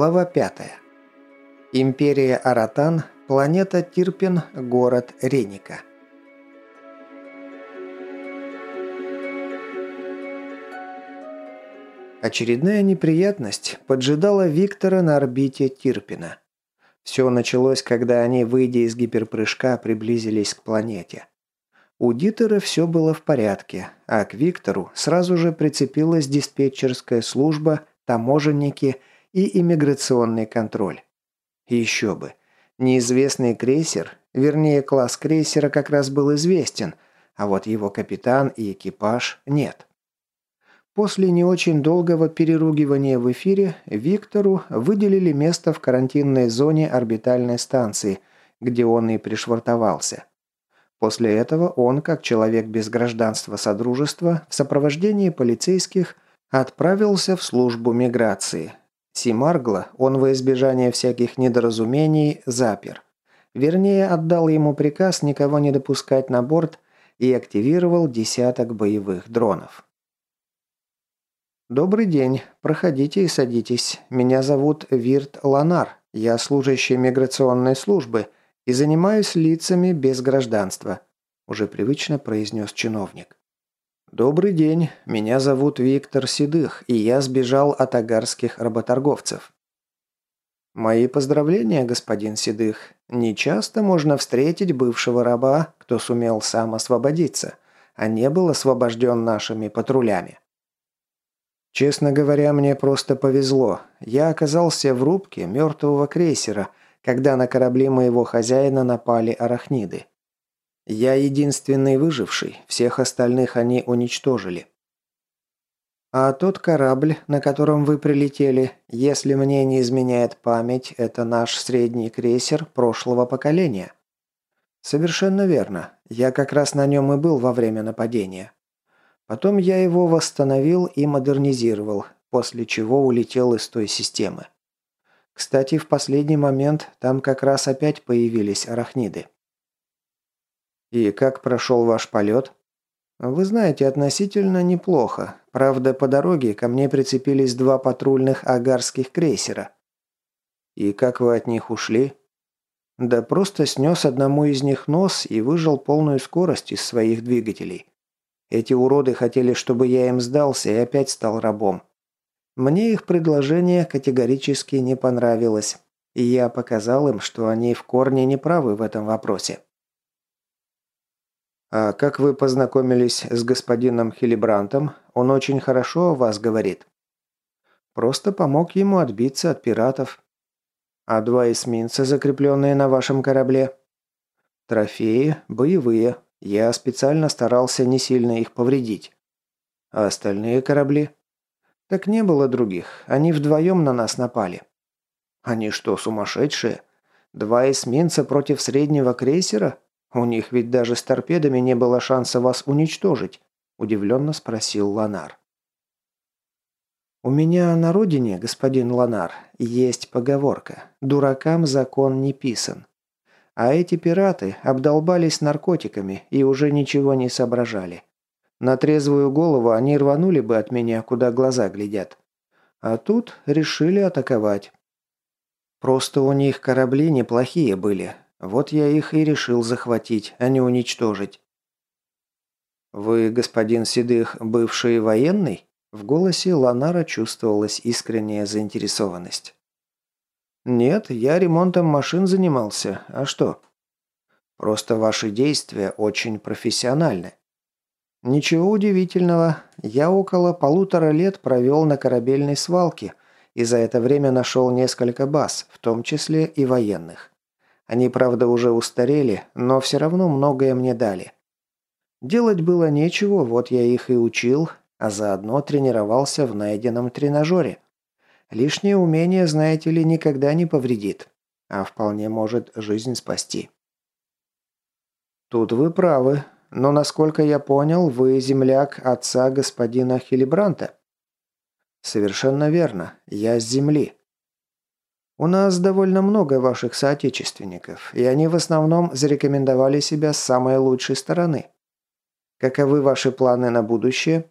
Глава 5. Империя Аратан, планета Тирпин, город Реника. Очередная неприятность поджидала Виктора на орбите Тирпина. Все началось, когда они, выйдя из гиперпрыжка, приблизились к планете. У Дитера все было в порядке, а к Виктору сразу же прицепилась диспетчерская служба, таможенники – и иммиграционный контроль. еще бы. Неизвестный крейсер, вернее класс крейсера как раз был известен, а вот его капитан и экипаж нет. После не очень долгого переругивания в эфире Виктору выделили место в карантинной зоне орбитальной станции, где он и пришвартовался. После этого он, как человек без гражданства Содружества, в сопровождении полицейских отправился в службу миграции, Симаргла он во избежание всяких недоразумений запер. Вернее, отдал ему приказ никого не допускать на борт и активировал десяток боевых дронов. «Добрый день. Проходите и садитесь. Меня зовут Вирт Ланар. Я служащий миграционной службы и занимаюсь лицами без гражданства», уже привычно произнес чиновник. «Добрый день. Меня зовут Виктор Седых, и я сбежал от агарских работорговцев». «Мои поздравления, господин Седых. Не часто можно встретить бывшего раба, кто сумел сам освободиться, а не был освобожден нашими патрулями». «Честно говоря, мне просто повезло. Я оказался в рубке мертвого крейсера, когда на корабли моего хозяина напали арахниды. Я единственный выживший, всех остальных они уничтожили. А тот корабль, на котором вы прилетели, если мне не изменяет память, это наш средний крейсер прошлого поколения. Совершенно верно. Я как раз на нем и был во время нападения. Потом я его восстановил и модернизировал, после чего улетел из той системы. Кстати, в последний момент там как раз опять появились арахниды. «И как прошел ваш полет?» «Вы знаете, относительно неплохо. Правда, по дороге ко мне прицепились два патрульных агарских крейсера». «И как вы от них ушли?» «Да просто снес одному из них нос и выжил полную скорость из своих двигателей. Эти уроды хотели, чтобы я им сдался и опять стал рабом. Мне их предложение категорически не понравилось, и я показал им, что они в корне неправы в этом вопросе. «А как вы познакомились с господином Хилибрантом? Он очень хорошо о вас говорит». «Просто помог ему отбиться от пиратов». «А два эсминца, закрепленные на вашем корабле?» «Трофеи, боевые. Я специально старался не сильно их повредить». «А остальные корабли?» «Так не было других. Они вдвоем на нас напали». «Они что, сумасшедшие? Два эсминца против среднего крейсера? «У них ведь даже с торпедами не было шанса вас уничтожить», – удивленно спросил Ланар. «У меня на родине, господин Ланар, есть поговорка «Дуракам закон не писан». А эти пираты обдолбались наркотиками и уже ничего не соображали. На трезвую голову они рванули бы от меня, куда глаза глядят. А тут решили атаковать. Просто у них корабли неплохие были, вот я их и решил захватить, а не уничтожить. «Вы, господин Седых, бывший военный?» В голосе Ланара чувствовалась искренняя заинтересованность. «Нет, я ремонтом машин занимался. А что?» «Просто ваши действия очень профессиональны». «Ничего удивительного. Я около полутора лет провел на корабельной свалке и за это время нашел несколько баз, в том числе и военных. Они, правда, уже устарели, но все равно многое мне дали. Делать было нечего, вот я их и учил, а заодно тренировался в найденном тренажере. Лишнее умение, знаете ли, никогда не повредит, а вполне может жизнь спасти. Тут вы правы, но, насколько я понял, вы земляк отца господина Хилибранта. Совершенно верно, я с земли. У нас довольно много ваших соотечественников, и они в основном зарекомендовали себя с самой лучшей стороны. Каковы ваши планы на будущее?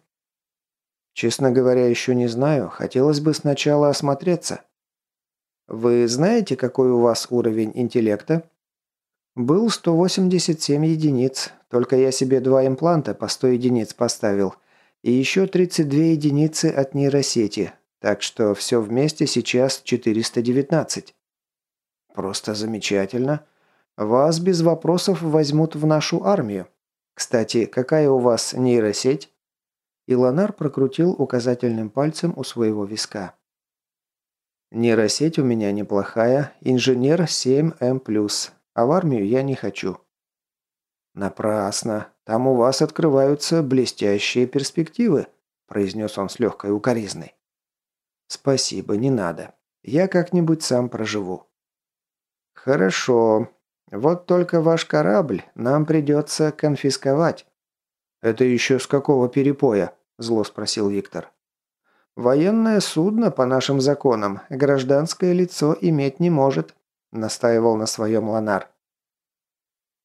Честно говоря, еще не знаю. Хотелось бы сначала осмотреться. Вы знаете, какой у вас уровень интеллекта?» «Был 187 единиц, только я себе два импланта по 100 единиц поставил, и еще 32 единицы от нейросети, так что все вместе сейчас 419». «Просто замечательно. Вас без вопросов возьмут в нашу армию. Кстати, какая у вас нейросеть?» Илонар прокрутил указательным пальцем у своего виска. «Нейросеть у меня неплохая, инженер 7М+, а в армию я не хочу». «Напрасно. Там у вас открываются блестящие перспективы», произнес он с легкой укоризной. «Спасибо, не надо. Я как-нибудь сам проживу». «Хорошо. Вот только ваш корабль нам придется конфисковать». «Это еще с какого перепоя?» – зло спросил Виктор. «Военное судно, по нашим законам, гражданское лицо иметь не может», – настаивал на своем Ланар.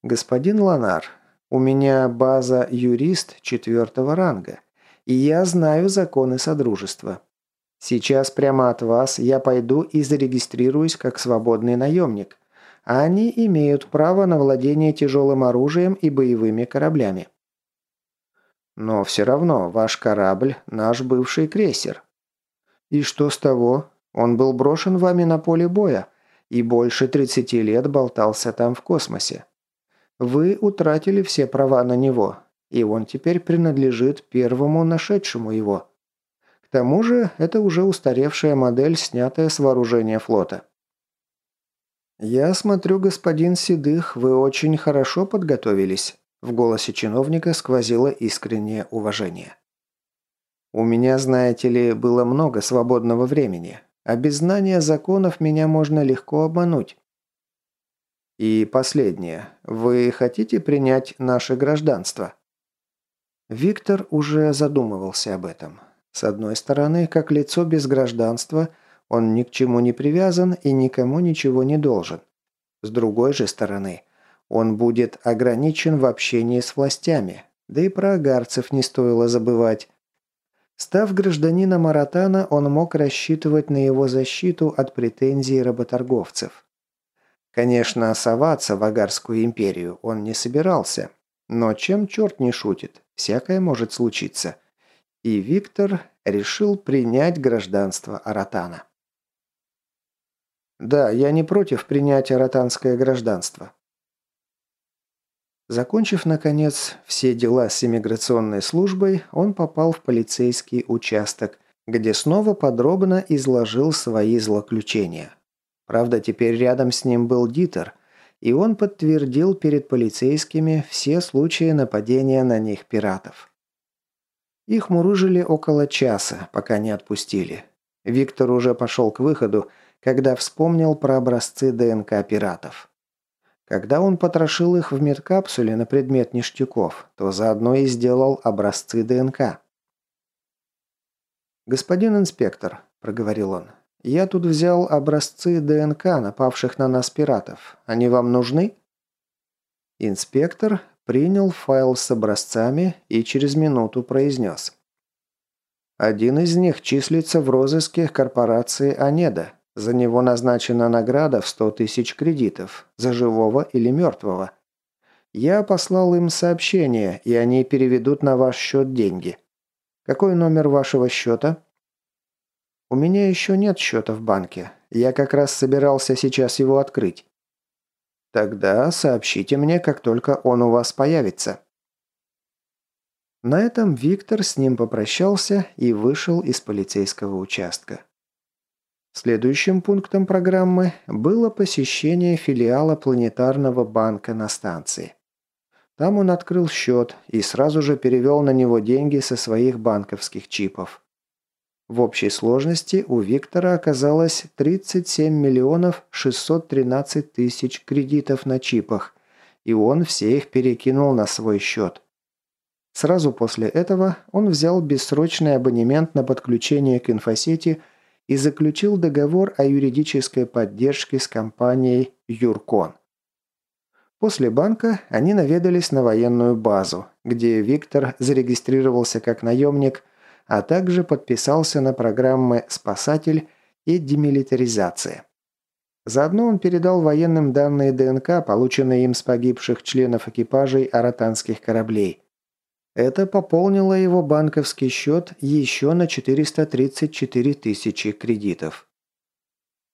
«Господин Ланар, у меня база юрист четвертого ранга, и я знаю законы Содружества. Сейчас прямо от вас я пойду и зарегистрируюсь как свободный наемник, они имеют право на владение тяжелым оружием и боевыми кораблями. Но все равно ваш корабль – наш бывший крейсер. И что с того? Он был брошен вами на поле боя и больше 30 лет болтался там в космосе. Вы утратили все права на него, и он теперь принадлежит первому нашедшему его. К тому же, это уже устаревшая модель, снятая с вооружения флота. «Я смотрю, господин Седых, вы очень хорошо подготовились», в голосе чиновника сквозило искреннее уважение. «У меня, знаете ли, было много свободного времени, а без знания законов меня можно легко обмануть». «И последнее. Вы хотите принять наше гражданство?» Виктор уже задумывался об этом. С одной стороны, как лицо без гражданства, он ни к чему не привязан и никому ничего не должен. С другой же стороны – он будет ограничен в общении с властями, да и про агарцев не стоило забывать. Став гражданином Аратана, он мог рассчитывать на его защиту от претензий работорговцев. Конечно, соваться в Агарскую империю он не собирался, но чем черт не шутит, всякое может случиться. И Виктор решил принять гражданство Аратана. Да, я не против принять аратанское гражданство. Закончив, наконец, все дела с иммиграционной службой, он попал в полицейский участок, где снова подробно изложил свои злоключения. Правда, теперь рядом с ним был Дитер, и он подтвердил перед полицейскими все случаи нападения на них пиратов. Их мурыжили около часа, пока не отпустили. Виктор уже пошел к выходу, когда вспомнил про образцы ДНК пиратов. Когда он потрошил их в медкапсуле на предмет ништяков, то заодно и сделал образцы ДНК. «Господин инспектор», – проговорил он, – «я тут взял образцы ДНК напавших на нас пиратов. Они вам нужны?» Инспектор принял файл с образцами и через минуту произнес. «Один из них числится в розыске корпорации «Анеда». За него назначена награда в 100 тысяч кредитов, за живого или мертвого. Я послал им сообщение, и они переведут на ваш счет деньги. Какой номер вашего счета? У меня еще нет счета в банке. Я как раз собирался сейчас его открыть. Тогда сообщите мне, как только он у вас появится. На этом Виктор с ним попрощался и вышел из полицейского участка. Следующим пунктом программы было посещение филиала планетарного банка на станции. Там он открыл счет и сразу же перевел на него деньги со своих банковских чипов. В общей сложности у Виктора оказалось 37 миллионов 613 тысяч кредитов на чипах, и он все их перекинул на свой счет. Сразу после этого он взял бессрочный абонемент на подключение к инфосети – и заключил договор о юридической поддержке с компанией «Юркон». После банка они наведались на военную базу, где Виктор зарегистрировался как наемник, а также подписался на программы «Спасатель» и «Демилитаризация». Заодно он передал военным данные ДНК, полученные им с погибших членов экипажей аратанских кораблей. Это пополнило его банковский счет еще на 434 тысячи кредитов.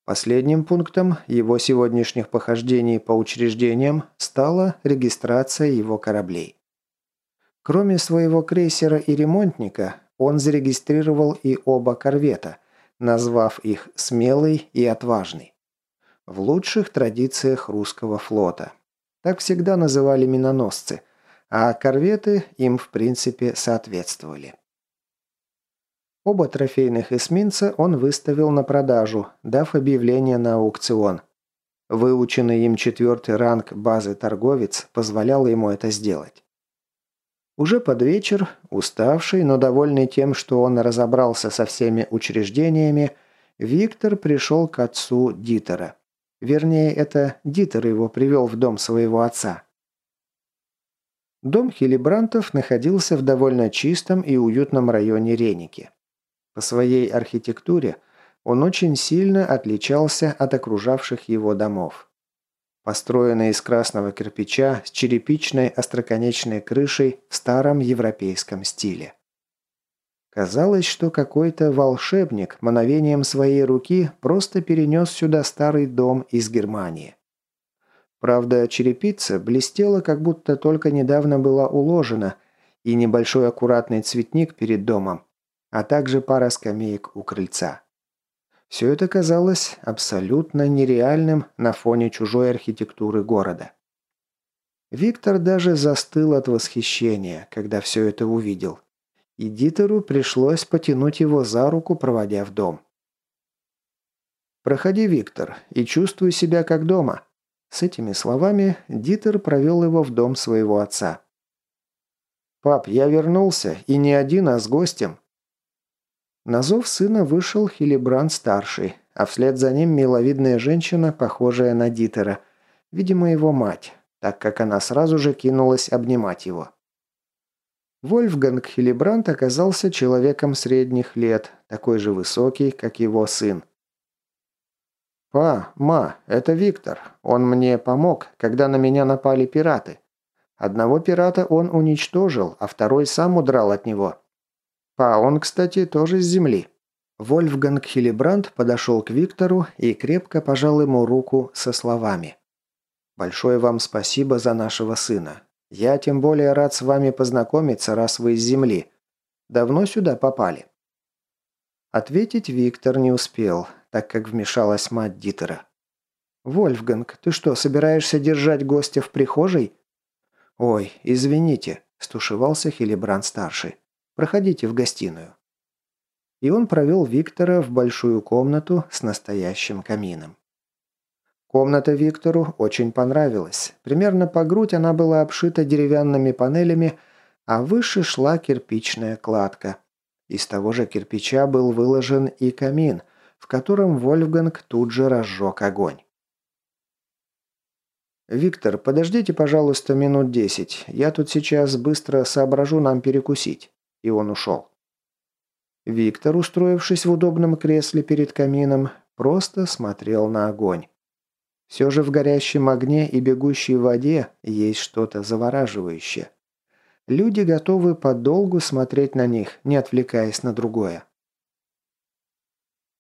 Последним пунктом его сегодняшних похождений по учреждениям стала регистрация его кораблей. Кроме своего крейсера и ремонтника, он зарегистрировал и оба корвета, назвав их «Смелый» и «Отважный». В лучших традициях русского флота. Так всегда называли миноносцы, а корветы им в принципе соответствовали. Оба трофейных эсминца он выставил на продажу, дав объявление на аукцион. Выученный им четвертый ранг базы торговец позволял ему это сделать. Уже под вечер, уставший, но довольный тем, что он разобрался со всеми учреждениями, Виктор пришел к отцу Дитера. Вернее, это Дитер его привел в дом своего отца. Дом Хилибрантов находился в довольно чистом и уютном районе Реники. По своей архитектуре он очень сильно отличался от окружавших его домов. Построенный из красного кирпича с черепичной остроконечной крышей в старом европейском стиле. Казалось, что какой-то волшебник мановением своей руки просто перенес сюда старый дом из Германии. Правда, черепица блестела, как будто только недавно была уложена, и небольшой аккуратный цветник перед домом а также пара скамеек у крыльца. Все это казалось абсолютно нереальным на фоне чужой архитектуры города. Виктор даже застыл от восхищения, когда все это увидел. И Дитеру пришлось потянуть его за руку, проводя в дом. «Проходи, Виктор, и чувствуй себя как дома». С этими словами Дитер провел его в дом своего отца. «Пап, я вернулся, и не один, а с гостем. На зов сына вышел Хилибранд-старший, а вслед за ним миловидная женщина, похожая на Дитера, видимо, его мать, так как она сразу же кинулась обнимать его. Вольфганг Хилибранд оказался человеком средних лет, такой же высокий, как его сын. «Па, ма, это Виктор. Он мне помог, когда на меня напали пираты. Одного пирата он уничтожил, а второй сам удрал от него. А он, кстати, тоже с земли. Вольфганг Хилибранд подошел к Виктору и крепко пожал ему руку со словами. «Большое вам спасибо за нашего сына. Я тем более рад с вами познакомиться, раз вы из земли. Давно сюда попали?» Ответить Виктор не успел, так как вмешалась мать Дитера. «Вольфганг, ты что, собираешься держать гостя в прихожей?» «Ой, извините», – стушевался Хилибранд-старший. Проходите в гостиную». И он провел Виктора в большую комнату с настоящим камином. Комната Виктору очень понравилась. Примерно по грудь она была обшита деревянными панелями, а выше шла кирпичная кладка. Из того же кирпича был выложен и камин, в котором Вольфганг тут же разжег огонь. «Виктор, подождите, пожалуйста, минут десять. Я тут сейчас быстро соображу нам перекусить». И он ушел. Виктор, устроившись в удобном кресле перед камином, просто смотрел на огонь. Все же в горящем огне и бегущей воде есть что-то завораживающее. Люди готовы подолгу смотреть на них, не отвлекаясь на другое.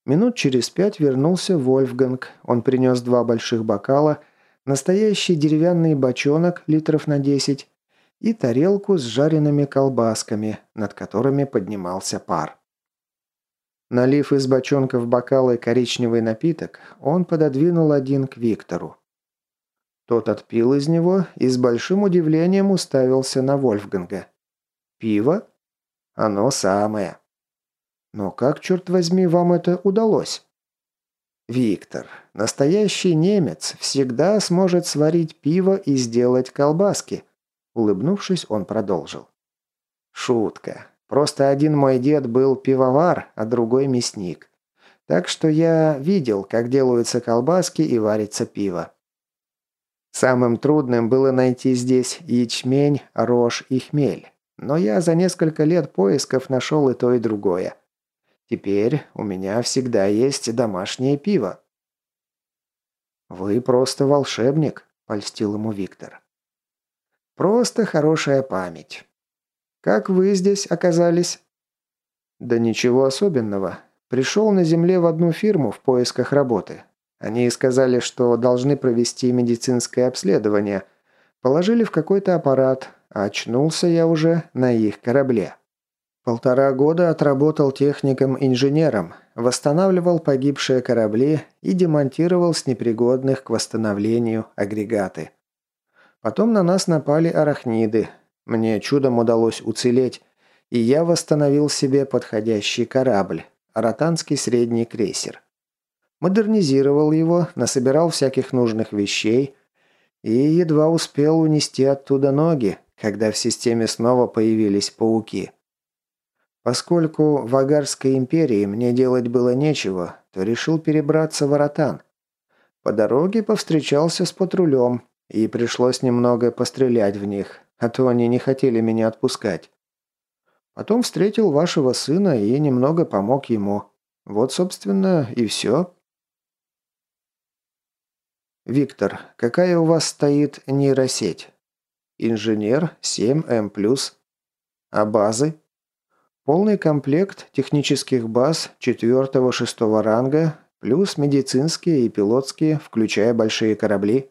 Минут через пять вернулся Вольфганг. Он принес два больших бокала, настоящий деревянный бочонок литров на десять и тарелку с жареными колбасками, над которыми поднимался пар. Налив из бочонка в бокалы коричневый напиток, он пододвинул один к Виктору. Тот отпил из него и с большим удивлением уставился на Вольфганга. «Пиво? Оно самое». «Но как, черт возьми, вам это удалось?» «Виктор, настоящий немец всегда сможет сварить пиво и сделать колбаски», Улыбнувшись, он продолжил. «Шутка. Просто один мой дед был пивовар, а другой мясник. Так что я видел, как делаются колбаски и варится пиво. Самым трудным было найти здесь ячмень, рожь и хмель. Но я за несколько лет поисков нашел и то, и другое. Теперь у меня всегда есть домашнее пиво. «Вы просто волшебник», – польстил ему Виктор. «Просто хорошая память. Как вы здесь оказались?» «Да ничего особенного. Пришел на земле в одну фирму в поисках работы. Они сказали, что должны провести медицинское обследование. Положили в какой-то аппарат, а очнулся я уже на их корабле. Полтора года отработал техником-инженером, восстанавливал погибшие корабли и демонтировал с непригодных к восстановлению агрегаты. Потом на нас напали арахниды. Мне чудом удалось уцелеть, и я восстановил себе подходящий корабль – ротанский средний крейсер. Модернизировал его, насобирал всяких нужных вещей и едва успел унести оттуда ноги, когда в системе снова появились пауки. Поскольку в Агарской империи мне делать было нечего, то решил перебраться в Аратан. По дороге повстречался с патрулем, и пришлось немного пострелять в них, а то они не хотели меня отпускать. Потом встретил вашего сына и немного помог ему. Вот, собственно, и все. Виктор, какая у вас стоит нейросеть? Инженер 7М+. А базы? Полный комплект технических баз 4-6 ранга, плюс медицинские и пилотские, включая большие корабли.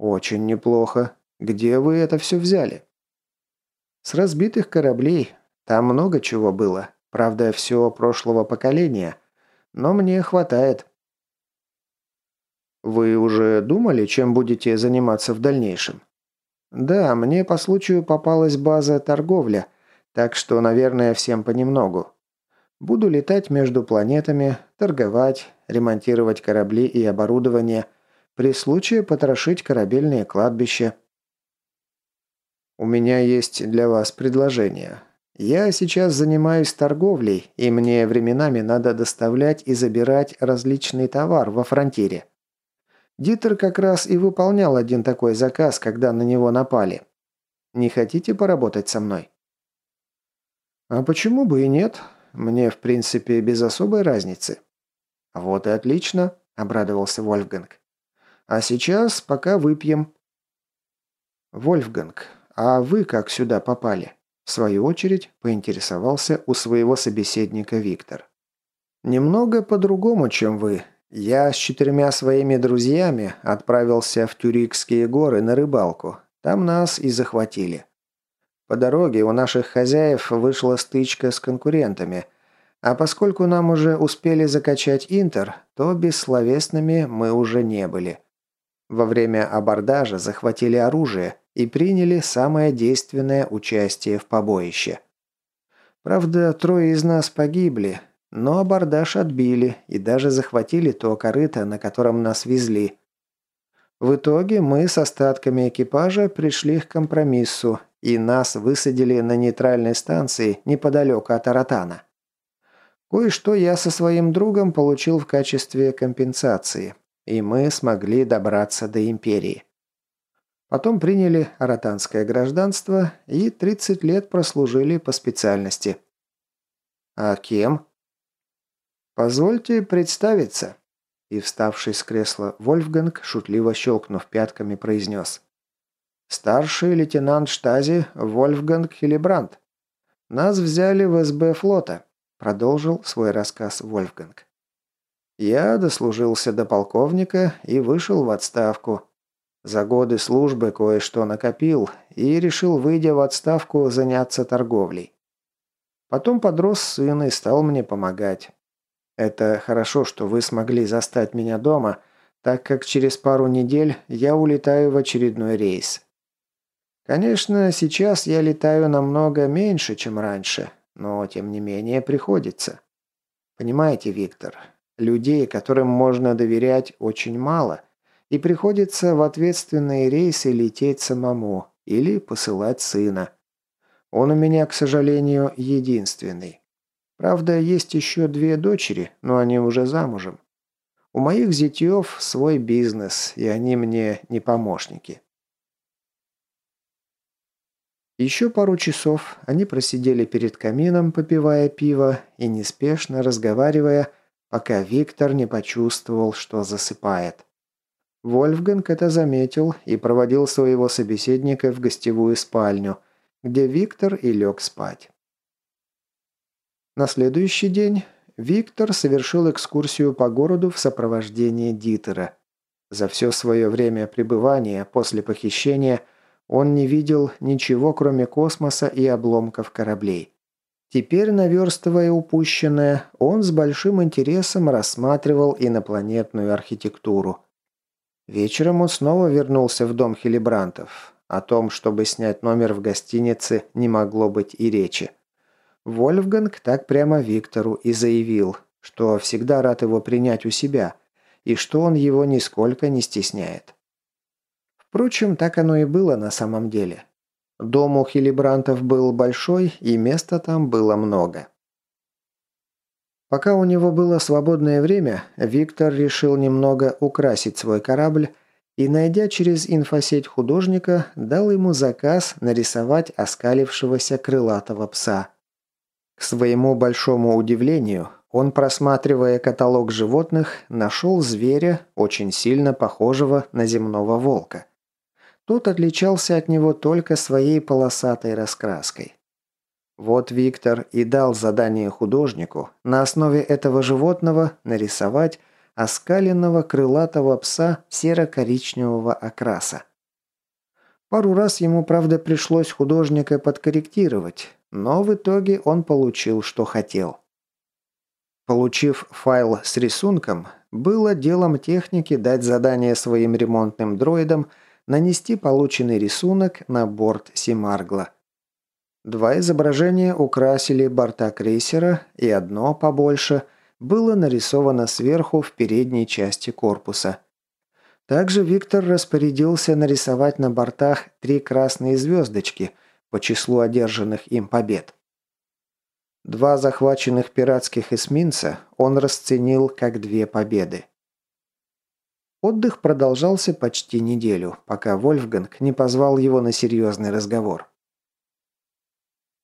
Очень неплохо. Где вы это все взяли? С разбитых кораблей. Там много чего было. Правда, все прошлого поколения. Но мне хватает. Вы уже думали, чем будете заниматься в дальнейшем? Да, мне по случаю попалась база торговля, так что, наверное, всем понемногу. Буду летать между планетами, торговать, ремонтировать корабли и оборудование, при случае потрошить корабельные кладбища. У меня есть для вас предложение. Я сейчас занимаюсь торговлей, и мне временами надо доставлять и забирать различный товар во фронтире. Дитер как раз и выполнял один такой заказ, когда на него напали. Не хотите поработать со мной? А почему бы и нет? Мне, в принципе, без особой разницы. Вот и отлично, обрадовался Вольфганг. А сейчас пока выпьем. Вольфганг, а вы как сюда попали? В свою очередь поинтересовался у своего собеседника Виктор. Немного по-другому, чем вы. Я с четырьмя своими друзьями отправился в Тюрикские горы на рыбалку. Там нас и захватили. По дороге у наших хозяев вышла стычка с конкурентами, а поскольку нам уже успели закачать Интер, то бессловесными мы уже не были. Во время абордажа захватили оружие и приняли самое действенное участие в побоище. Правда, трое из нас погибли, но абордаж отбили и даже захватили то корыто, на котором нас везли. В итоге мы с остатками экипажа пришли к компромиссу, и нас высадили на нейтральной станции неподалеку от Аратана. Кое-что я со своим другом получил в качестве компенсации, и мы смогли добраться до Империи. Потом приняли аратанское гражданство и 30 лет прослужили по специальности. А кем? «Позвольте представиться». И вставший с кресла Вольфганг, шутливо щелкнув пятками, произнес. «Старший лейтенант штази Вольфганг Хилибранд. Нас взяли в СБ флота», – продолжил свой рассказ Вольфганг. «Я дослужился до полковника и вышел в отставку. За годы службы кое-что накопил и решил, выйдя в отставку, заняться торговлей. Потом подрос сын и стал мне помогать. Это хорошо, что вы смогли застать меня дома, так как через пару недель я улетаю в очередной рейс. Конечно, сейчас я летаю намного меньше, чем раньше, но тем не менее приходится. Понимаете, Виктор, людей, которым можно доверять, очень мало, и приходится в ответственные рейсы лететь самому или посылать сына. Он у меня, к сожалению, единственный. Правда, есть еще две дочери, но они уже замужем. У моих зятьев свой бизнес, и они мне не помощники. Еще пару часов они просидели перед камином, попивая пиво и неспешно разговаривая, пока Виктор не почувствовал, что засыпает. Вольфганг это заметил и проводил своего собеседника в гостевую спальню, где Виктор и лег спать. На следующий день Виктор совершил экскурсию по городу в сопровождении Дитера. За все свое время пребывания после похищения он не видел ничего, кроме космоса и обломков кораблей. Теперь, наверстывая упущенное, он с большим интересом рассматривал инопланетную архитектуру. Вечером он снова вернулся в дом Хилибрантов. О том, чтобы снять номер в гостинице, не могло быть и речи. Вольфганг так прямо Виктору и заявил, что всегда рад его принять у себя, и что он его нисколько не стесняет. Впрочем, так оно и было на самом деле. Дом у Хилибрантов был большой, и места там было много. Пока у него было свободное время, Виктор решил немного украсить свой корабль и, найдя через инфосеть художника, дал ему заказ нарисовать оскалившегося крылатого пса. К своему большому удивлению, он, просматривая каталог животных, нашел зверя, очень сильно похожего на земного волка. Тот отличался от него только своей полосатой раскраской. Вот Виктор и дал задание художнику на основе этого животного нарисовать оскаленного крылатого пса серо-коричневого окраса. Пару раз ему, правда, пришлось художника подкорректировать, но в итоге он получил, что хотел. Получив файл с рисунком, было делом техники дать задание своим ремонтным дроидам – нанести полученный рисунок на борт Симаргла. Два изображения украсили борта крейсера, и одно, побольше, было нарисовано сверху в передней части корпуса. Также Виктор распорядился нарисовать на бортах три красные звездочки по числу одержанных им побед. Два захваченных пиратских эсминца он расценил как две победы. Отдых продолжался почти неделю, пока Вольфганг не позвал его на серьезный разговор.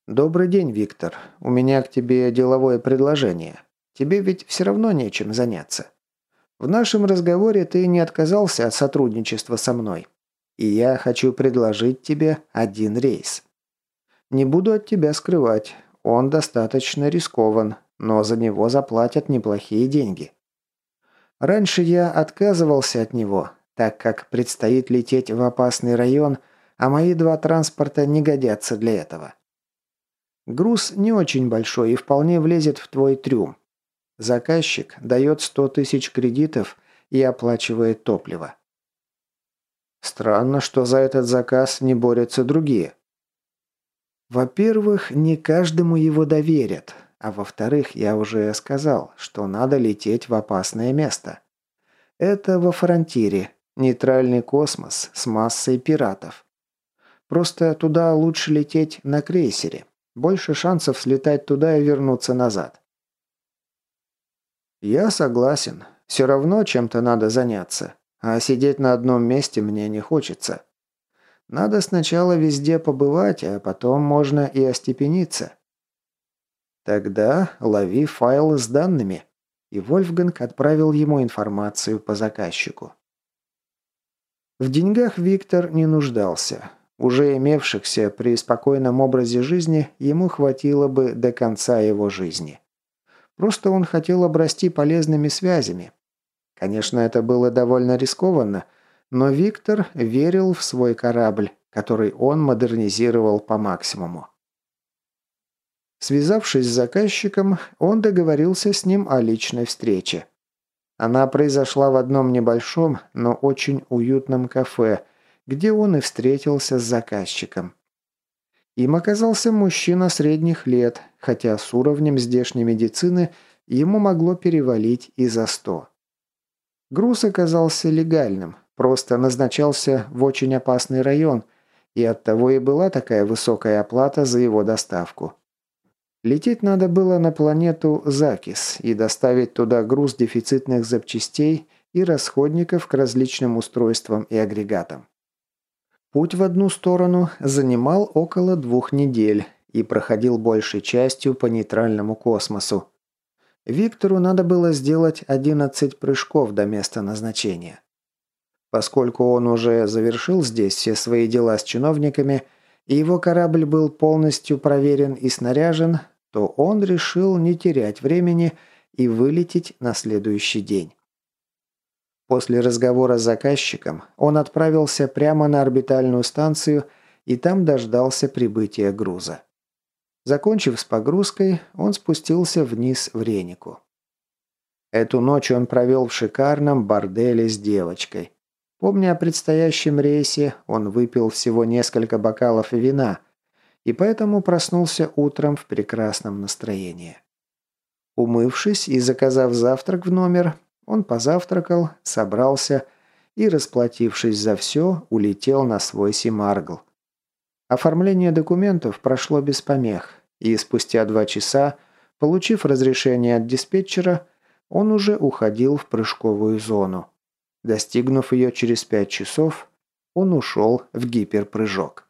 «Добрый день, Виктор. У меня к тебе деловое предложение. Тебе ведь все равно нечем заняться. В нашем разговоре ты не отказался от сотрудничества со мной. И я хочу предложить тебе один рейс. Не буду от тебя скрывать. Он достаточно рискован, но за него заплатят неплохие деньги. Раньше я отказывался от него, так как предстоит лететь в опасный район, а мои два транспорта не годятся для этого. Груз не очень большой и вполне влезет в твой трюм. Заказчик дает 100 тысяч кредитов и оплачивает топливо. Странно, что за этот заказ не борются другие. Во-первых, не каждому его доверят, а во-вторых, я уже сказал, что надо лететь в опасное место. Это во фронтире, нейтральный космос с массой пиратов. Просто туда лучше лететь на крейсере. Больше шансов слетать туда и вернуться назад. Я согласен. Все равно чем-то надо заняться. А сидеть на одном месте мне не хочется. Надо сначала везде побывать, а потом можно и остепениться. Тогда лови файл с данными. И Вольфганг отправил ему информацию по заказчику. В деньгах Виктор не нуждался. Уже имевшихся при спокойном образе жизни ему хватило бы до конца его жизни. Просто он хотел обрасти полезными связями. Конечно, это было довольно рискованно, но Виктор верил в свой корабль, который он модернизировал по максимуму. Связавшись с заказчиком, он договорился с ним о личной встрече. Она произошла в одном небольшом, но очень уютном кафе, где он и встретился с заказчиком. Им оказался мужчина средних лет, хотя с уровнем здешней медицины ему могло перевалить и за сто. Груз оказался легальным, просто назначался в очень опасный район, и оттого и была такая высокая оплата за его доставку. Лететь надо было на планету Закис и доставить туда груз дефицитных запчастей и расходников к различным устройствам и агрегатам. Путь в одну сторону занимал около двух недель и проходил большей частью по нейтральному космосу. Виктору надо было сделать 11 прыжков до места назначения. Поскольку он уже завершил здесь все свои дела с чиновниками, и его корабль был полностью проверен и снаряжен, то он решил не терять времени и вылететь на следующий день. После разговора с заказчиком он отправился прямо на орбитальную станцию и там дождался прибытия груза. Закончив с погрузкой, он спустился вниз в Ренику. Эту ночь он провел в шикарном борделе с девочкой. Помня о предстоящем рейсе, он выпил всего несколько бокалов вина и поэтому проснулся утром в прекрасном настроении. Умывшись и заказав завтрак в номер, он позавтракал, собрался и, расплатившись за все, улетел на свой Симаргл. Оформление документов прошло без помех, и спустя два часа, получив разрешение от диспетчера, он уже уходил в прыжковую зону. Достигнув ее через пять часов, он ушел в гиперпрыжок.